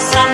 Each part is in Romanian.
casa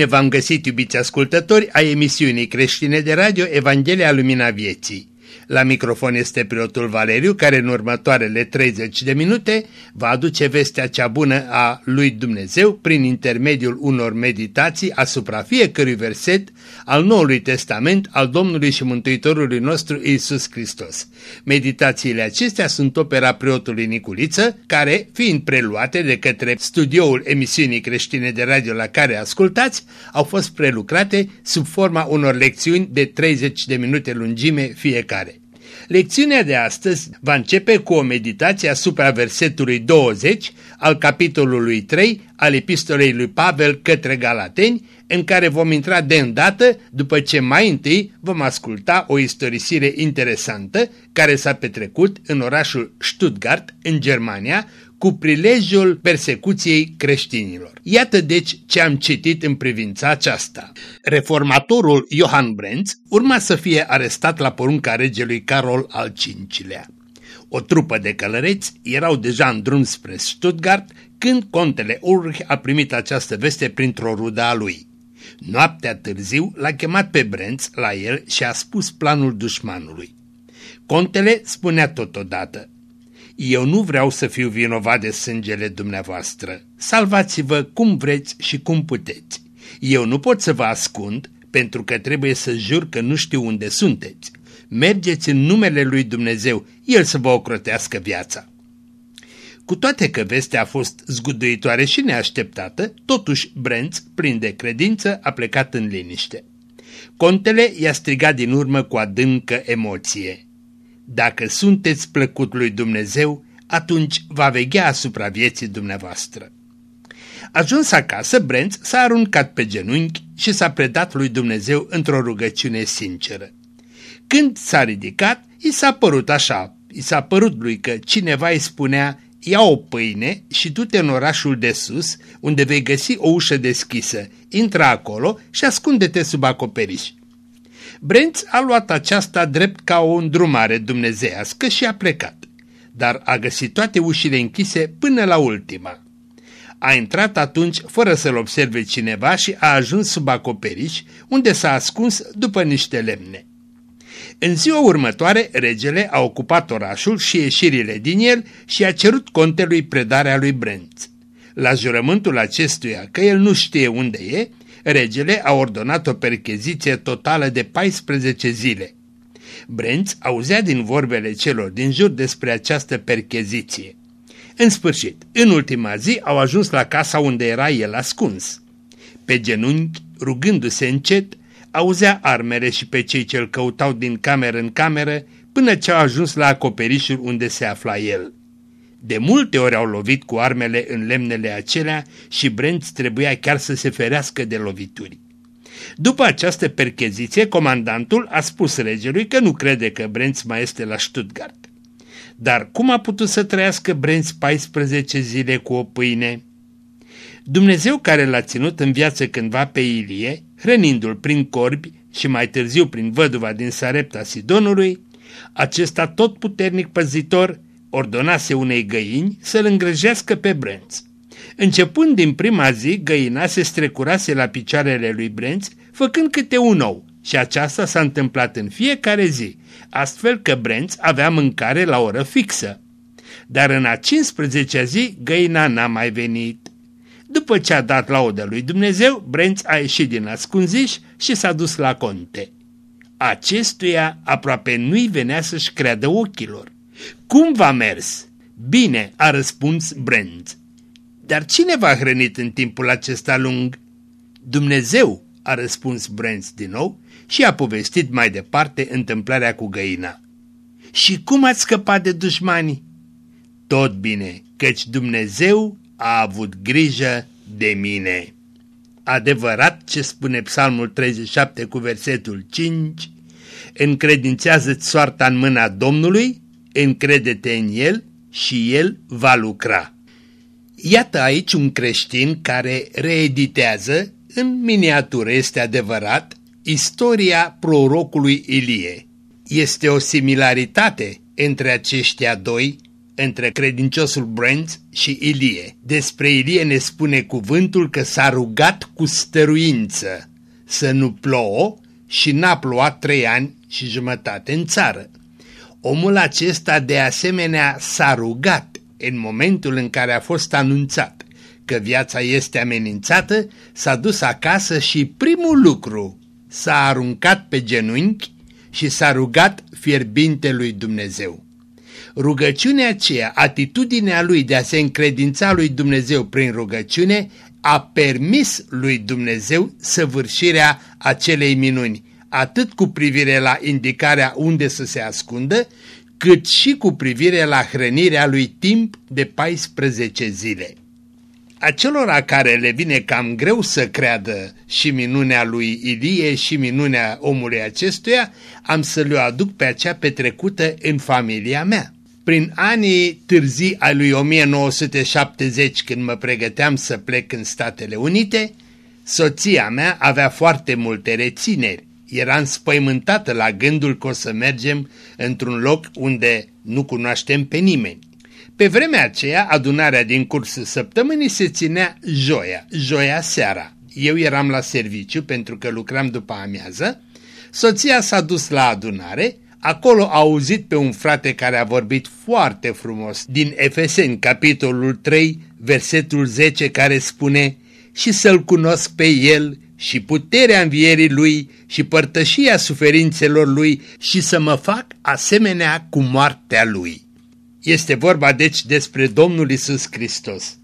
Bine v-am găsit, iubiți ascultători, a emisiunii creștine de radio Evanghelia Lumina Vieții. La microfon este preotul Valeriu, care în următoarele 30 de minute va aduce vestea cea bună a lui Dumnezeu prin intermediul unor meditații asupra fiecărui verset al Noului Testament al Domnului și Mântuitorului nostru Isus Hristos. Meditațiile acestea sunt opera preotului Niculiță, care, fiind preluate de către studioul emisiunii creștine de radio la care ascultați, au fost prelucrate sub forma unor lecțiuni de 30 de minute lungime fiecare. Lecțiunea de astăzi va începe cu o meditație asupra versetului 20 al capitolului 3 al epistolei lui Pavel către Galateni, în care vom intra de îndată după ce mai întâi vom asculta o istorisire interesantă care s-a petrecut în orașul Stuttgart, în Germania, cu prilejul persecuției creștinilor. Iată deci ce am citit în privința aceasta. Reformatorul Johann Brenz urma să fie arestat la porunca regelui Carol al V-lea. O trupă de călăreți erau deja în drum spre Stuttgart când contele Ulrich a primit această veste printr-o rudă a lui. Noaptea târziu l-a chemat pe Brenz la el și a spus planul dușmanului. Contele spunea totodată, eu nu vreau să fiu vinovat de sângele dumneavoastră. Salvați-vă cum vreți și cum puteți. Eu nu pot să vă ascund, pentru că trebuie să jur că nu știu unde sunteți. Mergeți în numele lui Dumnezeu, El să vă ocrotească viața. Cu toate că vestea a fost zguduitoare și neașteptată, totuși Brent, plin de credință, a plecat în liniște. Contele i-a strigat din urmă cu adâncă emoție. Dacă sunteți plăcut lui Dumnezeu, atunci va veghea asupra vieții dumneavoastră. Ajuns acasă, Brent s-a aruncat pe genunchi și s-a predat lui Dumnezeu într-o rugăciune sinceră. Când s-a ridicat, i s-a părut așa, i s-a părut lui că cineva îi spunea, ia o pâine și du-te în orașul de sus, unde vei găsi o ușă deschisă, intră acolo și ascunde-te sub acoperiș. Brent a luat aceasta drept ca o îndrumare dumnezeiască și a plecat, dar a găsit toate ușile închise până la ultima. A intrat atunci fără să-l observe cineva și a ajuns sub acoperiș, unde s-a ascuns după niște lemne. În ziua următoare, regele a ocupat orașul și ieșirile din el și a cerut contelui predarea lui Brent. La jurământul acestuia că el nu știe unde e, regele a ordonat o percheziție totală de 14 zile. Brent auzea din vorbele celor din jur despre această percheziție. În sfârșit, în ultima zi au ajuns la casa unde era el ascuns. Pe genunchi, rugându-se încet, auzea armele și pe cei ce-l căutau din cameră în cameră până ce au ajuns la acoperișul unde se afla el. De multe ori au lovit cu armele în lemnele acelea și Brent trebuia chiar să se ferească de lovituri. După această percheziție, comandantul a spus regelui că nu crede că Brent mai este la Stuttgart. Dar cum a putut să trăiască Brent 14 zile cu o pâine? Dumnezeu care l-a ținut în viață cândva pe Ilie, hrănindu-l prin corbi și mai târziu prin văduva din Sarepta Sidonului, acesta tot puternic păzitor ordonase unei găini să-l îngrăjească pe Brenț. Începând din prima zi, găina se strecurase la picioarele lui Brenț, făcând câte un ou, și aceasta s-a întâmplat în fiecare zi, astfel că Brenț avea mâncare la oră fixă. Dar în a 15-a zi, găina n-a mai venit. După ce a dat laudă lui Dumnezeu, Brenț a ieșit din ascunziș și s-a dus la conte. Acestuia aproape nu-i venea să-și creadă ochilor. Cum v-a mers? Bine, a răspuns Brent. Dar cine v-a hrănit în timpul acesta lung? Dumnezeu, a răspuns Brent din nou și a povestit mai departe întâmplarea cu găina. Și cum ați scăpat de dușmani? Tot bine, căci Dumnezeu a avut grijă de mine. Adevărat ce spune Psalmul 37 cu versetul 5, încredințează-ți soarta în mâna Domnului, încrede-te în El și El va lucra. Iată aici un creștin care reeditează, în miniatură este adevărat, istoria prorocului Ilie. Este o similaritate între aceștia doi, între credinciosul Brent și Ilie. Despre Ilie ne spune cuvântul că s-a rugat cu stăruință să nu plouă și n-a plouat trei ani și jumătate în țară. Omul acesta de asemenea s-a rugat în momentul în care a fost anunțat că viața este amenințată, s-a dus acasă și primul lucru s-a aruncat pe genunchi și s-a rugat fierbinte lui Dumnezeu. Rugăciunea aceea, atitudinea lui de a se încredința lui Dumnezeu prin rugăciune, a permis lui Dumnezeu săvârșirea acelei minuni, atât cu privire la indicarea unde să se ascundă, cât și cu privire la hrănirea lui timp de 14 zile. Acelora care le vine cam greu să creadă și minunea lui Ilie și minunea omului acestuia, am să le aduc pe acea petrecută în familia mea. Prin anii târzii ai lui 1970, când mă pregăteam să plec în Statele Unite, soția mea avea foarte multe rețineri era înspăimântată la gândul că o să mergem într-un loc unde nu cunoaștem pe nimeni. Pe vremea aceea, adunarea din cursul săptămânii se ținea joia, joia seara. Eu eram la serviciu pentru că lucram după amiază. Soția s-a dus la adunare, acolo a auzit pe un frate care a vorbit foarte frumos din Efeseni, capitolul 3, versetul 10, care spune și să-L cunosc pe El și puterea învierii lui și părtășia suferințelor lui și să mă fac asemenea cu moartea lui. Este vorba deci despre Domnul Isus Hristos.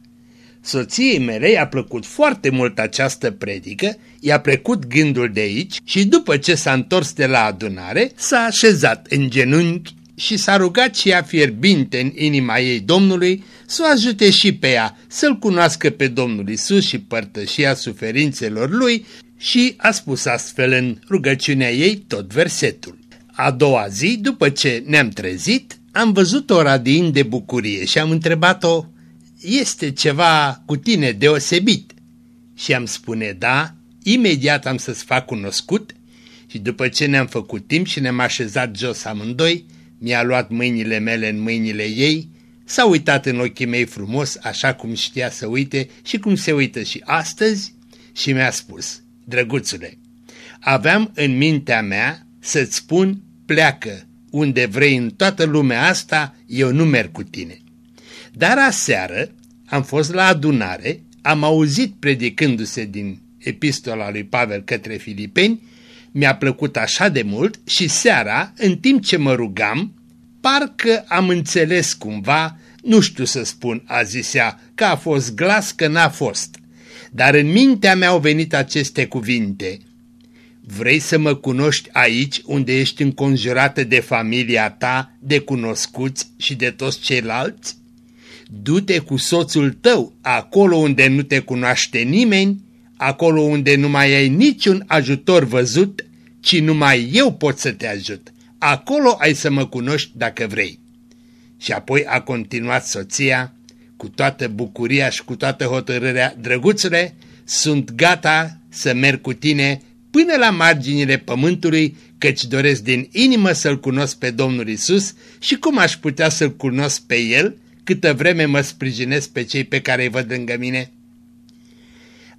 Soției mele i-a plăcut foarte mult această predică, i-a plecut gândul de aici și după ce s-a întors de la adunare, s-a așezat în genunchi și s-a rugat și ea fierbinte în inima ei Domnului să o ajute și pe ea să-L cunoască pe Domnul Isus și părtășia suferințelor Lui și a spus astfel în rugăciunea ei tot versetul. A doua zi, după ce ne-am trezit, am văzut-o radiind de bucurie și am întrebat-o, este ceva cu tine deosebit? Și am spune, da, imediat am să-ți fac cunoscut și după ce ne-am făcut timp și ne-am așezat jos amândoi, mi-a luat mâinile mele în mâinile ei, s-a uitat în ochii mei frumos, așa cum știa să uite și cum se uită și astăzi, și mi-a spus, drăguțule, aveam în mintea mea să-ți spun pleacă, unde vrei în toată lumea asta, eu nu merg cu tine. Dar aseară am fost la adunare, am auzit predicându-se din epistola lui Pavel către Filipeni mi-a plăcut așa de mult și seara, în timp ce mă rugam, parcă am înțeles cumva, nu știu să spun, a zisea, că a fost glas, că n-a fost. Dar în mintea mea au venit aceste cuvinte. Vrei să mă cunoști aici unde ești înconjurată de familia ta, de cunoscuți și de toți ceilalți? Du-te cu soțul tău acolo unde nu te cunoaște nimeni, acolo unde nu mai ai niciun ajutor văzut ci numai eu pot să te ajut. Acolo ai să mă cunoști dacă vrei. Și apoi a continuat soția, cu toată bucuria și cu toată hotărârea, drăguțule, sunt gata să merg cu tine până la marginile pământului, căci doresc din inimă să-L cunosc pe Domnul Isus și cum aș putea să-L cunosc pe El, câtă vreme mă sprijinesc pe cei pe care îi văd lângă mine?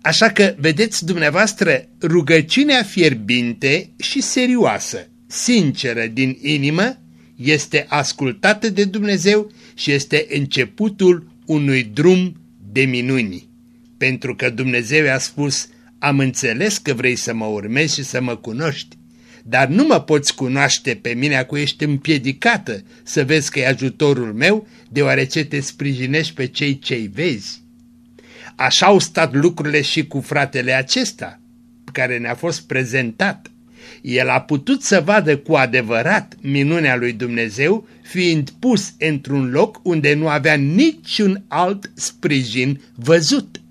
Așa că, vedeți dumneavoastră, rugăciunea fierbinte și serioasă, sinceră din inimă, este ascultată de Dumnezeu și este începutul unui drum de minuni. Pentru că Dumnezeu a spus, am înțeles că vrei să mă urmezi și să mă cunoști, dar nu mă poți cunoaște pe mine acu ești împiedicată să vezi că e ajutorul meu, deoarece te sprijinești pe cei ce vezi. Așa au stat lucrurile și cu fratele acesta, care ne-a fost prezentat. El a putut să vadă cu adevărat minunea lui Dumnezeu, fiind pus într-un loc unde nu avea niciun alt sprijin văzut.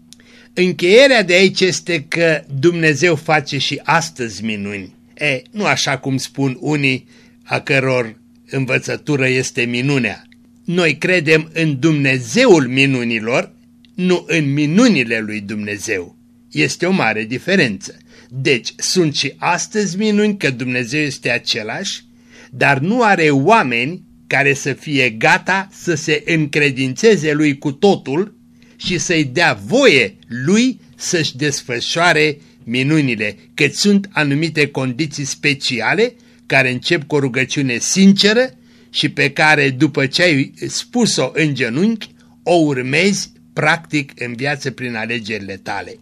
Încheierea de aici este că Dumnezeu face și astăzi minuni. E, nu așa cum spun unii a căror învățătură este minunea. Noi credem în Dumnezeul minunilor, nu în minunile lui Dumnezeu. Este o mare diferență. Deci sunt și astăzi minuni că Dumnezeu este același, dar nu are oameni care să fie gata să se încredințeze lui cu totul și să-i dea voie lui să-și desfășoare minunile, că sunt anumite condiții speciale care încep cu o rugăciune sinceră și pe care după ce ai spus-o în genunchi, o urmezi practic în viață prin alegerile tale.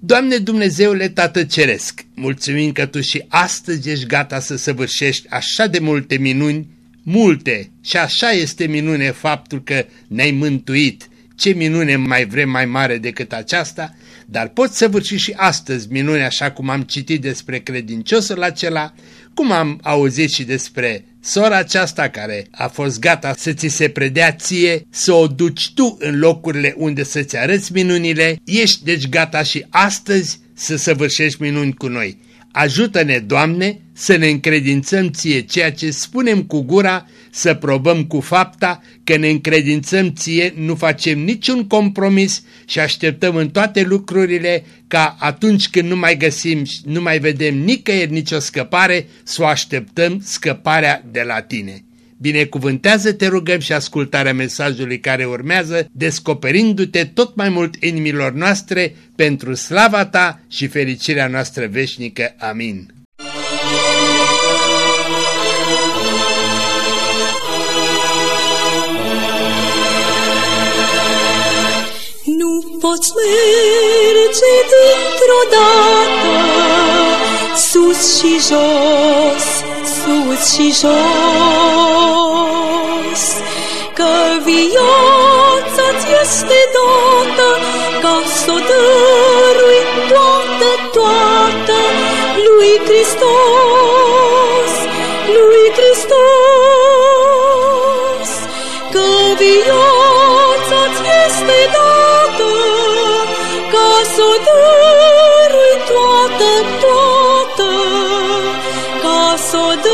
Doamne Dumnezeule Tată Ceresc, mulțumim că Tu și astăzi ești gata să săvârșești așa de multe minuni, multe, și așa este minune faptul că ne-ai mântuit. Ce minune mai vrem mai mare decât aceasta? Dar poți săvârși și astăzi minune așa cum am citit despre credinciosul acela, cum am auzit și despre sora aceasta care a fost gata să ți se predea ție, să o duci tu în locurile unde să-ți arăți minunile, ești deci gata și astăzi să săvârșești minuni cu noi. Ajută-ne, Doamne, să ne încredințăm ție ceea ce spunem cu gura, să probăm cu fapta că ne încredințăm ție, nu facem niciun compromis și așteptăm în toate lucrurile ca atunci când nu mai găsim, nu mai vedem nicăieri nicio scăpare, să o așteptăm scăparea de la tine. Binecuvântează, te rugăm și ascultarea mesajului care urmează, descoperindu-te tot mai mult inimilor noastre pentru slava ta și fericirea noastră veșnică. Amin. Nu poți merge dintr-o dată sus și jos, sus și jos, că viața-ți este dată ca să o dărui ca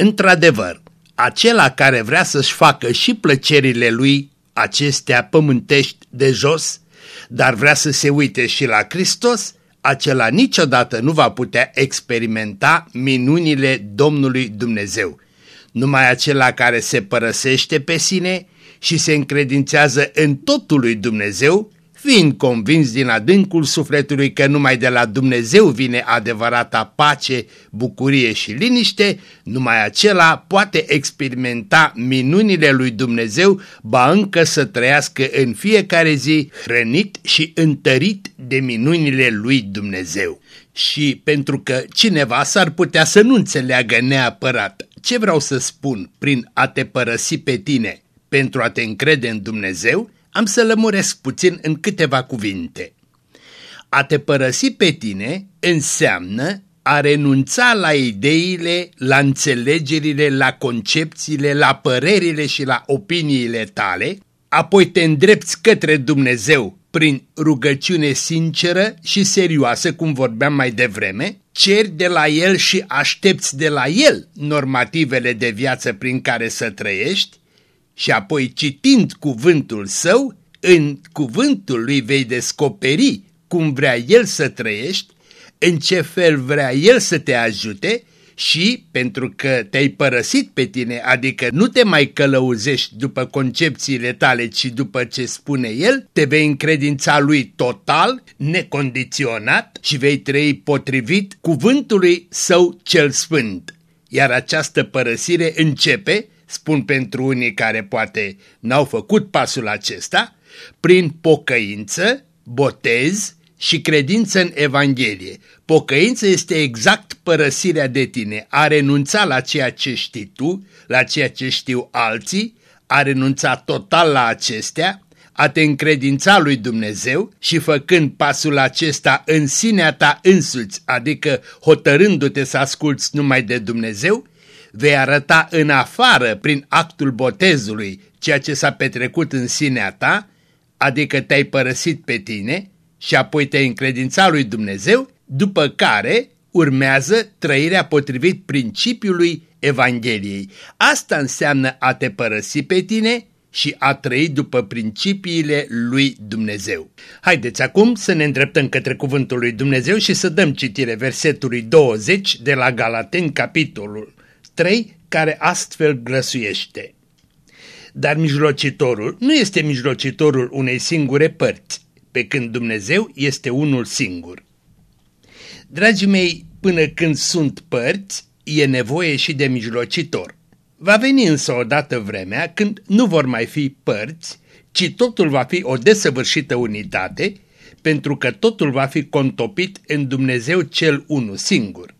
Într-adevăr, acela care vrea să-și facă și plăcerile lui, acestea pământești de jos, dar vrea să se uite și la Hristos, acela niciodată nu va putea experimenta minunile Domnului Dumnezeu. Numai acela care se părăsește pe sine și se încredințează în totul lui Dumnezeu, fiind convins din adâncul sufletului că numai de la Dumnezeu vine adevărata pace, bucurie și liniște, numai acela poate experimenta minunile lui Dumnezeu, ba încă să trăiască în fiecare zi hrănit și întărit de minunile lui Dumnezeu. Și pentru că cineva s-ar putea să nu înțeleagă neapărat ce vreau să spun prin a te părăsi pe tine pentru a te încrede în Dumnezeu, am să lămuresc puțin în câteva cuvinte. A te părăsi pe tine înseamnă a renunța la ideile, la înțelegerile, la concepțiile, la părerile și la opiniile tale, apoi te îndrepți către Dumnezeu prin rugăciune sinceră și serioasă, cum vorbeam mai devreme, ceri de la El și aștepți de la El normativele de viață prin care să trăiești și apoi citind cuvântul Său, în cuvântul Lui vei descoperi cum vrea El să trăiești, în ce fel vrea El să te ajute și pentru că te-ai părăsit pe tine, adică nu te mai călăuzești după concepțiile tale, ci după ce spune El, te vei încredința Lui total, necondiționat și vei trăi potrivit cuvântului Său cel Sfânt. Iar această părăsire începe, spun pentru unii care poate n-au făcut pasul acesta, prin pocăință, botez, și credință în Evanghelie. Pocăință este exact părăsirea de tine, a renunța la ceea ce știi tu, la ceea ce știu alții, a renunța total la acestea, a te încredința lui Dumnezeu și făcând pasul acesta în sinea ta însuți, adică hotărându-te să asculți numai de Dumnezeu, vei arăta în afară prin actul botezului ceea ce s-a petrecut în sinea ta, adică te-ai părăsit pe tine, și apoi te încredința lui Dumnezeu, după care urmează trăirea potrivit principiului Evangheliei. Asta înseamnă a te părăsi pe tine și a trăi după principiile lui Dumnezeu. Haideți acum să ne îndreptăm către cuvântul lui Dumnezeu și să dăm citire versetului 20 de la Galateni, capitolul 3, care astfel grăsuiește. Dar mijlocitorul nu este mijlocitorul unei singure părți, pe când Dumnezeu este unul singur. Dragii mei, până când sunt părți, e nevoie și de mijlocitor. Va veni însă odată vremea când nu vor mai fi părți, ci totul va fi o desăvârșită unitate, pentru că totul va fi contopit în Dumnezeu cel unu singur.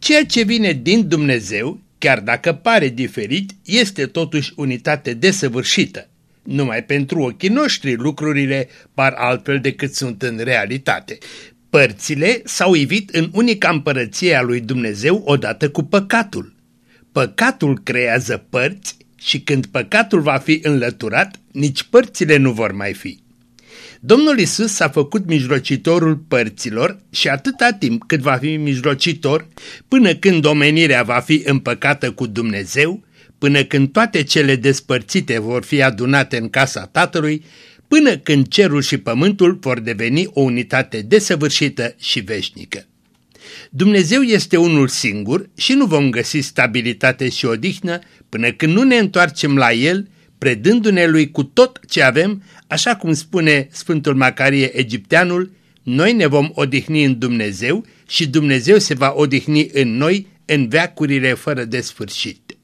Ceea ce vine din Dumnezeu, chiar dacă pare diferit, este totuși unitate desăvârșită. Numai pentru ochii noștri lucrurile par altfel decât sunt în realitate. Părțile s-au ivit în unica împărăție a lui Dumnezeu odată cu păcatul. Păcatul creează părți și când păcatul va fi înlăturat, nici părțile nu vor mai fi. Domnul Isus s-a făcut mijlocitorul părților și atâta timp cât va fi mijlocitor, până când omenirea va fi împăcată cu Dumnezeu, până când toate cele despărțite vor fi adunate în casa Tatălui, până când cerul și pământul vor deveni o unitate desăvârșită și veșnică. Dumnezeu este unul singur și nu vom găsi stabilitate și odihnă până când nu ne întoarcem la El, predându-ne Lui cu tot ce avem, așa cum spune Sfântul Macarie Egipteanul, noi ne vom odihni în Dumnezeu și Dumnezeu se va odihni în noi în veacurile fără de sfârșit.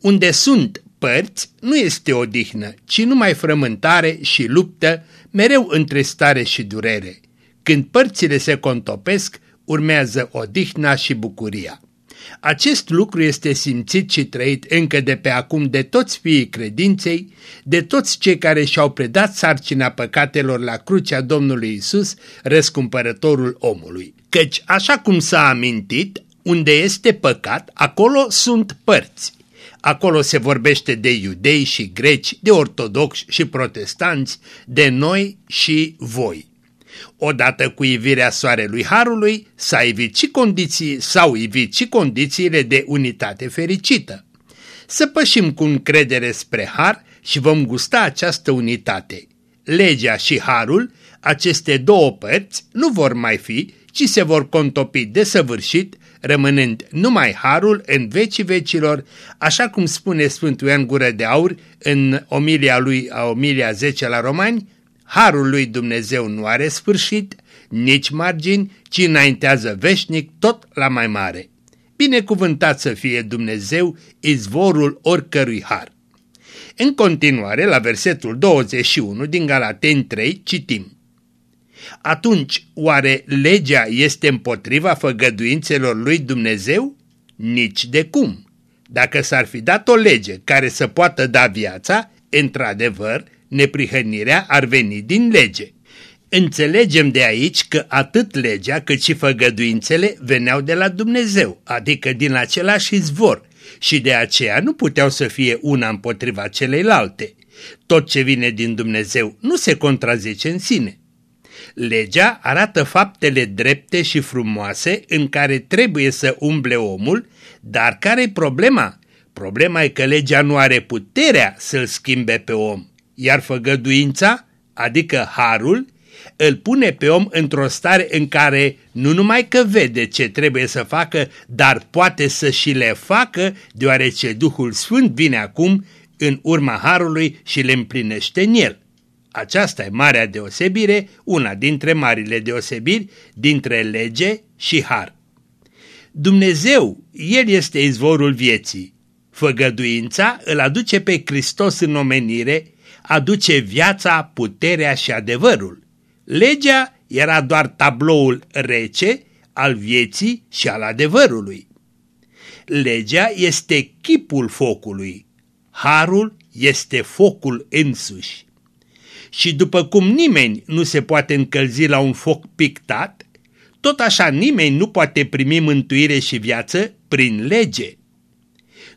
Unde sunt părți, nu este odihnă, ci numai frământare și luptă, mereu între stare și durere. Când părțile se contopesc, urmează odihna și bucuria. Acest lucru este simțit și trăit încă de pe acum de toți fiii credinței, de toți cei care și-au predat sarcina păcatelor la crucea Domnului Isus, răscumpărătorul omului. Căci, așa cum s-a amintit, unde este păcat, acolo sunt părți. Acolo se vorbește de iudei și greci, de ortodoxi și protestanți, de noi și voi. Odată cu ivirea soarelui Harului s-a ivit și condiții, s-au ivit și condițiile de unitate fericită. Să pășim cu încredere spre Har și vom gusta această unitate. Legea și Harul, aceste două părți, nu vor mai fi, ci se vor contopi desăvârșit rămânând numai harul în vecii vecilor, așa cum spune Sfântul Ioan Gură de Aur în omilia lui, a omilia 10 la Romani, harul lui Dumnezeu nu are sfârșit, nici margini, ci înaintează veșnic tot la mai mare. Binecuvântat să fie Dumnezeu, izvorul oricărui har. În continuare, la versetul 21 din Galateni 3, citim atunci oare legea este împotriva făgăduințelor lui Dumnezeu? Nici de cum. Dacă s-ar fi dat o lege care să poată da viața, într-adevăr, neprihănirea ar veni din lege. Înțelegem de aici că atât legea cât și făgăduințele veneau de la Dumnezeu, adică din același izvor, și de aceea nu puteau să fie una împotriva celeilalte. Tot ce vine din Dumnezeu nu se contrazice în sine. Legea arată faptele drepte și frumoase în care trebuie să umble omul, dar care-i problema? Problema e că legea nu are puterea să-l schimbe pe om, iar făgăduința, adică harul, îl pune pe om într-o stare în care nu numai că vede ce trebuie să facă, dar poate să și le facă, deoarece Duhul Sfânt vine acum în urma Harului și le împlinește în el. Aceasta e marea deosebire, una dintre marile deosebiri dintre lege și har. Dumnezeu, El este izvorul vieții. Făgăduința îl aduce pe Hristos în omenire, aduce viața, puterea și adevărul. Legea era doar tabloul rece al vieții și al adevărului. Legea este chipul focului, harul este focul însuși. Și după cum nimeni nu se poate încălzi la un foc pictat, tot așa nimeni nu poate primi mântuire și viață prin lege.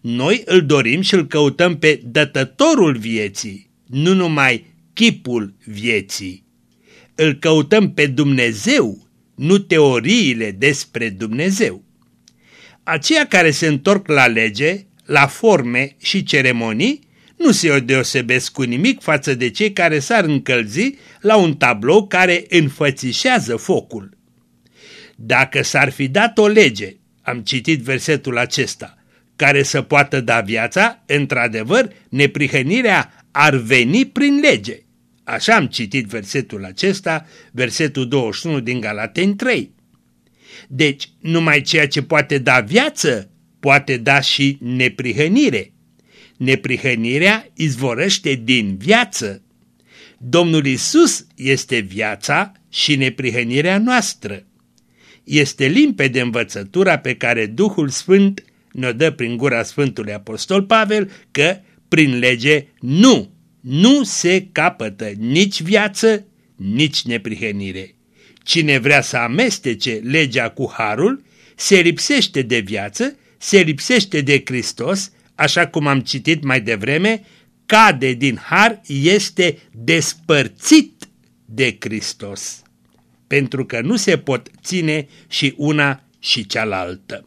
Noi îl dorim și îl căutăm pe dătătorul vieții, nu numai chipul vieții îl căutăm pe Dumnezeu, nu teoriile despre Dumnezeu. Aceia care se întorc la lege, la forme și ceremonii, nu se deosebesc cu nimic față de cei care s-ar încălzi la un tablou care înfățișează focul. Dacă s-ar fi dat o lege, am citit versetul acesta, care să poată da viața, într-adevăr, neprihănirea ar veni prin lege. Așa am citit versetul acesta, versetul 21 din Galateni 3. Deci, numai ceea ce poate da viață, poate da și neprihănire. Neprihănirea izvorăște din viață. Domnul Isus este viața și neprihănirea noastră. Este limpede învățătura pe care Duhul Sfânt ne dă prin gura Sfântului Apostol Pavel că, prin lege, nu nu se capătă nici viață, nici neprihănire. Cine vrea să amestece legea cu harul, se lipsește de viață, se lipsește de Hristos, așa cum am citit mai devreme, cade din har, este despărțit de Hristos, pentru că nu se pot ține și una și cealaltă.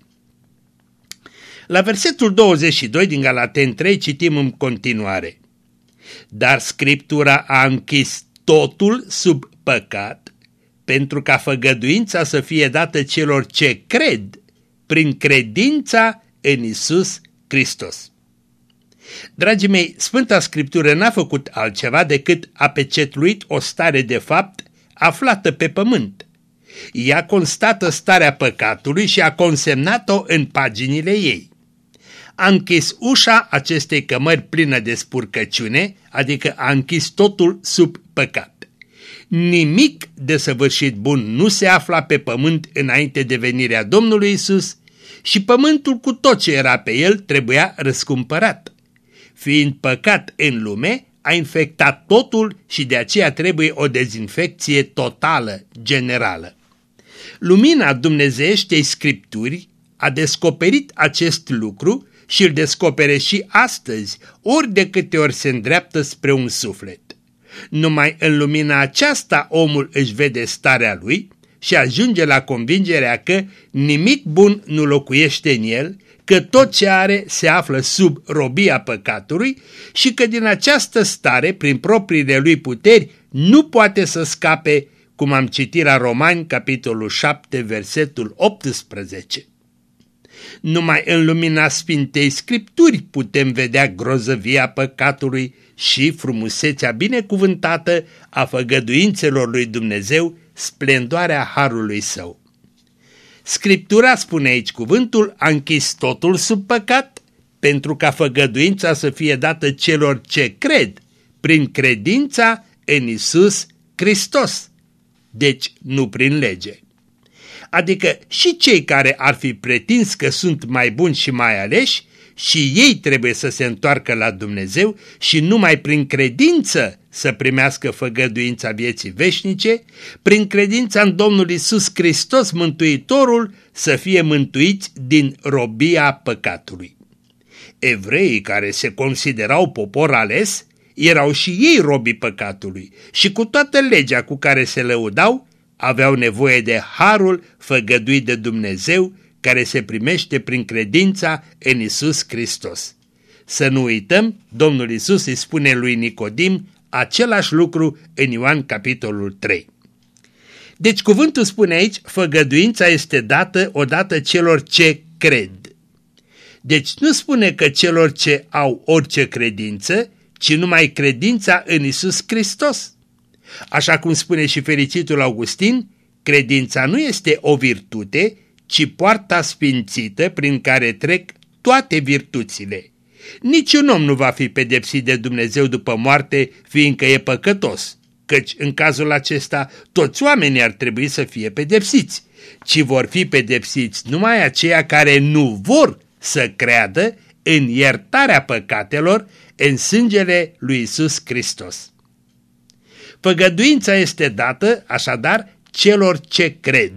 La versetul 22 din Galaten 3 citim în continuare dar Scriptura a închis totul sub păcat, pentru ca făgăduința să fie dată celor ce cred prin credința în Isus Hristos. Dragii mei, Sfânta Scriptură n-a făcut altceva decât a pecetluit o stare de fapt aflată pe pământ. Ea constată starea păcatului și a consemnat-o în paginile ei a închis ușa acestei cămări plină de spurcăciune, adică a închis totul sub păcat. Nimic de săvârșit bun nu se afla pe pământ înainte de venirea Domnului Isus și pământul cu tot ce era pe el trebuia răscumpărat. Fiind păcat în lume, a infectat totul și de aceea trebuie o dezinfecție totală, generală. Lumina dumnezeieștei scripturi a descoperit acest lucru și îl descopere și astăzi, ori de câte ori se îndreaptă spre un suflet. Numai în lumina aceasta omul își vede starea lui și ajunge la convingerea că nimic bun nu locuiește în el, că tot ce are se află sub robia păcatului și că din această stare, prin propriile lui puteri, nu poate să scape, cum am citit la Romani, capitolul 7, versetul 18. Numai în lumina Sfintei Scripturi putem vedea grozăvia păcatului și frumusețea binecuvântată a făgăduințelor lui Dumnezeu, splendoarea harului său. Scriptura spune aici cuvântul, a închis totul sub păcat, pentru ca făgăduința să fie dată celor ce cred, prin credința în Isus Hristos, deci nu prin lege adică și cei care ar fi pretins că sunt mai buni și mai aleși, și ei trebuie să se întoarcă la Dumnezeu și numai prin credință să primească făgăduința vieții veșnice, prin credința în Domnul Isus Hristos Mântuitorul să fie mântuiți din robia păcatului. Evreii care se considerau popor ales erau și ei robii păcatului și cu toată legea cu care se lăudau aveau nevoie de harul făgăduit de Dumnezeu care se primește prin credința în Isus Hristos. Să nu uităm, Domnul Isus îi spune lui Nicodim același lucru în Ioan capitolul 3. Deci cuvântul spune aici, făgăduința este dată odată celor ce cred. Deci nu spune că celor ce au orice credință, ci numai credința în Isus Hristos. Așa cum spune și fericitul Augustin, credința nu este o virtute, ci poarta sfințită prin care trec toate virtuțile. Niciun om nu va fi pedepsit de Dumnezeu după moarte, fiindcă e păcătos, căci în cazul acesta toți oamenii ar trebui să fie pedepsiți, ci vor fi pedepsiți numai aceia care nu vor să creadă în iertarea păcatelor în sângele lui Isus Hristos. Păgăduința este dată, așadar, celor ce cred.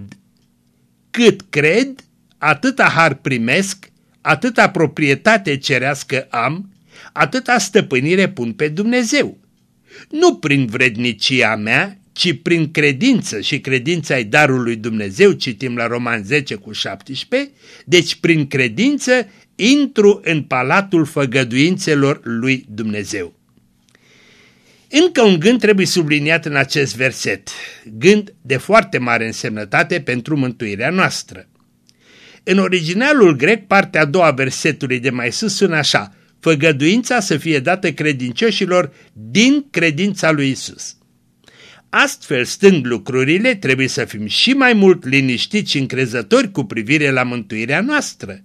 Cât cred, atâta har primesc, atâta proprietate cerească am, atâta stăpânire pun pe Dumnezeu. Nu prin vrednicia mea, ci prin credință și credința ai darul lui Dumnezeu, citim la Roman 10 cu 17, deci prin credință intru în palatul făgăduințelor lui Dumnezeu. Încă un gând trebuie subliniat în acest verset, gând de foarte mare însemnătate pentru mântuirea noastră. În originalul grec, partea a doua versetului de mai sus sună așa, făgăduința să fie dată credincioșilor din credința lui Isus. Astfel, stând lucrurile, trebuie să fim și mai mult liniștiți și încrezători cu privire la mântuirea noastră.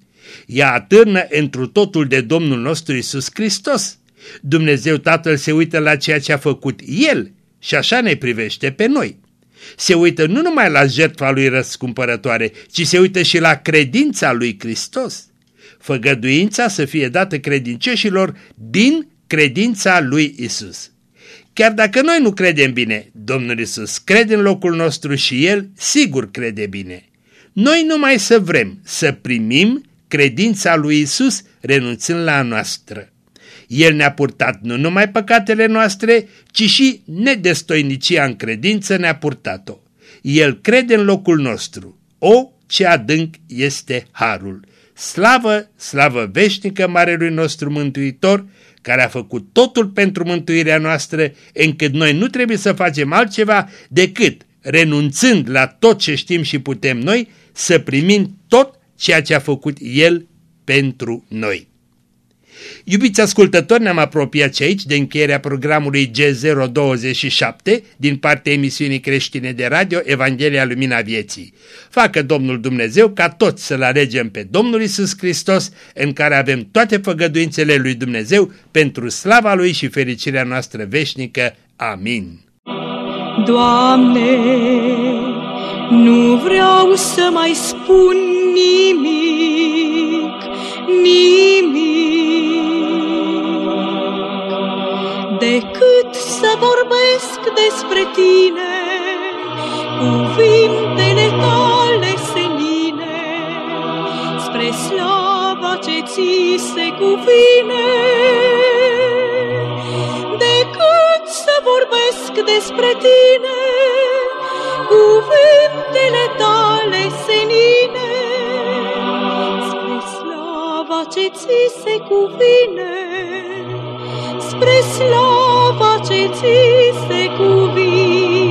Ea atârnă întru totul de Domnul nostru Isus Hristos. Dumnezeu Tatăl se uită la ceea ce a făcut El și așa ne privește pe noi. Se uită nu numai la jertfa lui răscumpărătoare, ci se uită și la credința lui Hristos. Făgăduința să fie dată credincioșilor din credința lui Isus. Chiar dacă noi nu credem bine, Domnul Isus crede în locul nostru și El sigur crede bine. Noi numai să vrem să primim credința lui Isus renunțând la a noastră. El ne-a purtat nu numai păcatele noastre, ci și nedestoinicia în credință ne-a purtat-o. El crede în locul nostru. O, ce adânc este harul! Slavă, slavă veșnică Marelui nostru Mântuitor, care a făcut totul pentru mântuirea noastră, încât noi nu trebuie să facem altceva decât, renunțând la tot ce știm și putem noi, să primim tot ceea ce a făcut El pentru noi. Iubiți ascultători, ne-am apropiat și aici de încheierea programului G027 din partea emisiunii creștine de radio Evanghelia Lumina Vieții. Facă Domnul Dumnezeu ca toți să-L alegem pe Domnul Isus Hristos, în care avem toate făgăduințele lui Dumnezeu pentru slava Lui și fericirea noastră veșnică. Amin. Doamne, nu vreau să mai spun nimic, nimic, să vorbesc despre Tine, cuvintele Tale senine, spre slava ce ți se cuvine. Decât să vorbesc despre Tine, cuvintele Tale senine, spre slava ce ți se cuvine spre slava ce ți se cuvine.